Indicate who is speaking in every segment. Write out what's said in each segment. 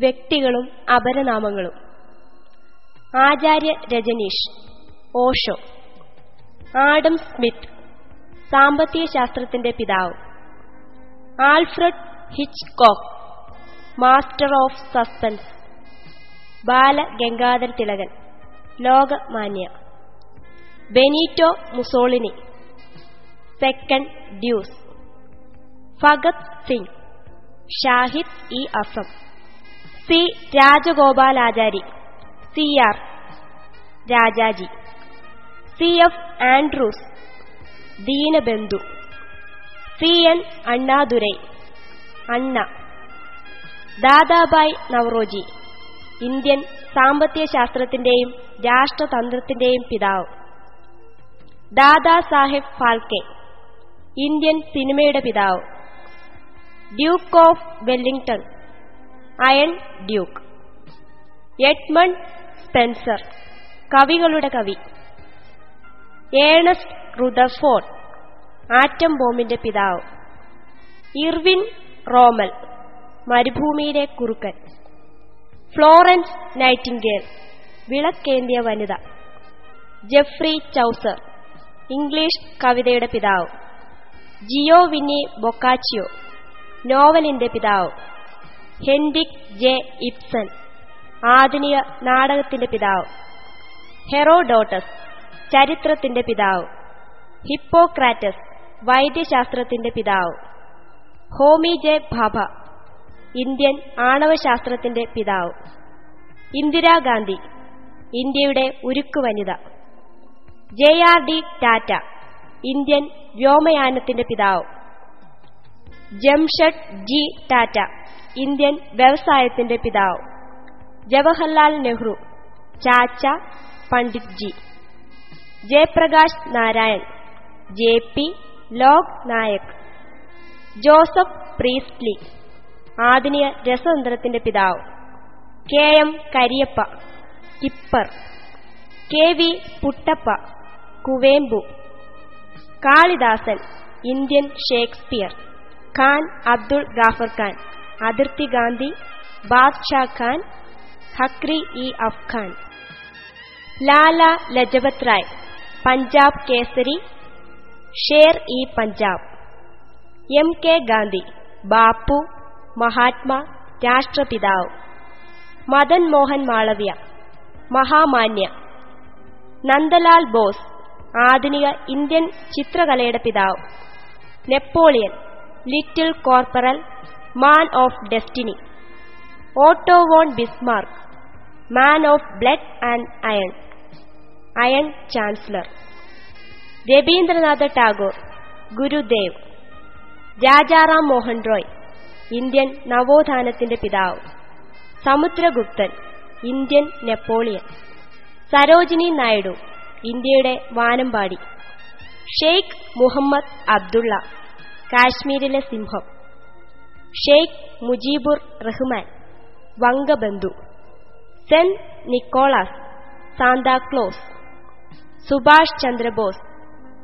Speaker 1: വ്യക്തികളും അപരനാമങ്ങളും. Acharya Rajneesh Osho. Adam Smith സാമ്പത്തിക ശാസ്ത്രത്തിന്റെ പിതാവ്. Alfred Hitchcock master of suspense. Bala Gangadhara Thilakan Lokmanya. Benito Mussolini second Duce. Bhagat Singh Shaheed e Azam. C Rajagopalachari C R Rajaji C F Andrews Deenabandhu C N Annadurai Anna Dadabhai Naoroji Indian സാമ്പത്തിക ശാസ്ത്രത്തിന്റെയും രാഷ്ട്രതന്ത്രത്തിന്റെയും പിതാവ്. Dada Saheb Phalke Indian സിനിമയുടെ പിതാവ്. Duke of Wellington iron duke. Edmund Spenser കവികളുടെ കവി. Ernest റുദർഫോൺ atom ബോംബിന്റെ പിതാവ്. Irwin Rommel മരുഭൂമിയിലെ കുറുക്കൻ. Florence Nightingale വിളക്കേന്തിയ വനിത. ജെഫ്രി ചൌസർ ഇംഗ്ലീഷ് കവിതയുടെ പിതാവ്. ജിയോ വിന്നി ബൊക്കാച്ചിയോ നോവലിന്റെ പിതാവ്. ഹെൻഡിക് ജെ ഇപ്സൺ ആധുനിക നാടകത്തിന്റെ പിതാവ്. ഹെറോഡോട്ടസ് ചരിത്രത്തിന്റെ പിതാവ്. ഹിപ്പോക്രാറ്റസ് വൈദ്യശാസ്ത്രത്തിന്റെ പിതാവ്. ഹോമി ജെ ഭാഭ ഇന്ത്യൻ ആണവശാസ്ത്രത്തിന്റെ പിതാവ്. ഇന്ദിരാഗാന്ധി ഇന്ത്യയുടെ ഉരുക്കു വനിത. J R D Tata Indian വ്യോമയാനത്തിന്റെ പിതാവ്. ജംഷഡ് ജി ടാറ്റ ഇന്ത്യൻ വ്യവസായത്തിന്റെ പിതാവ്. Jawaharlal Nehru Chacha Pandit ji Jayaprakash Narayan J P Lok Nayak Joseph Priestley ആധുനിക രസതന്ത്രത്തിന്റെ പിതാവ്. K M Cariappa Kipper. K V Puttappa Kuvempu. Kalidasan Indian Shakespeare. Khan Abdul Ghaffar Khan അതിർത്തി ഗാന്ധി ബാദ്ഷാ ഖാൻ ഹക്രി E Afghan Lala Lajpat Rai Punjab Kesari Sher e Punjab. M K Gandhi Bapu Mahatma രാഷ്ട്രപിതാവ്. മദൻ മോഹൻ മാളവ്യ മഹാമാന്യ. നന്ദലാൽ ബോസ് ആധുനിക ഇന്ത്യൻ ചിത്രകലയുടെ പിതാവ്. Napoleon. Little corporal man of destiny Otto von Bismarck man of blood and iron iron chancellor Rabindranath Tagore Gurudev Rajaram Mohan Roy Indian നവോത്ഥാനത്തിന്റെ പിതാവ് സമുദ്രഗുപ്തൻ Indian Napoleon Sarojini Naidu ഇന്ത്യയുടെ വാനമ്പാടി ഷെയ്ഖ് മുഹമ്മദ് അബ്ദുള്ള കാശ്മീരിലെ സിംഹം. Sheikh Mujibur Rahman Bangabandhu. Saint Nicholas Santa Claus Subhash Chandra Bose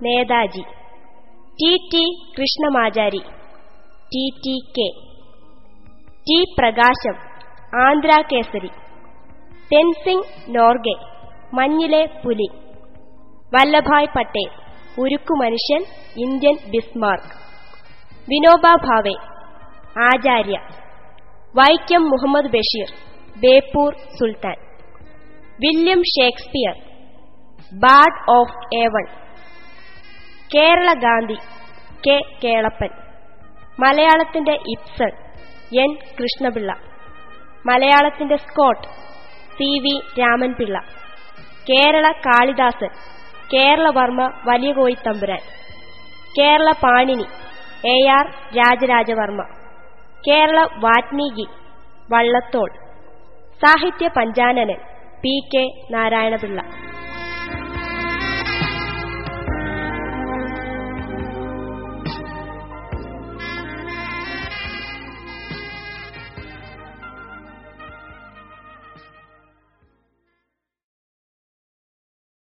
Speaker 1: Netaji. T T Krishnamachari T T K. T Prakasam Andhra Kesari Tenzing Norgay മഞ്ഞിലെ പുലി. വല്ലഭായ് പട്ടേൽ ഉരുക്കു മനുഷ്യൻ Indian Bismarck. Vinoba Bhave Acharya Vaikom Muhammad Basheer Beypore Sultan William Shakespeare bard of Avon Kerala Gandhi K Kelappan മലയാളത്തിന്റെ Ibsen N Krishna Pillai മലയാളത്തിന്റെ Scott C V Raman Pillai Kerala Kalidasan Kerala Varma Valiya Koyithampuran Kerala Panini A R Rajaraja Varma. Kerala Valmiki Vallathol. സാഹിത്യ പഞ്ചാനനൻ P K Narayana Pillai.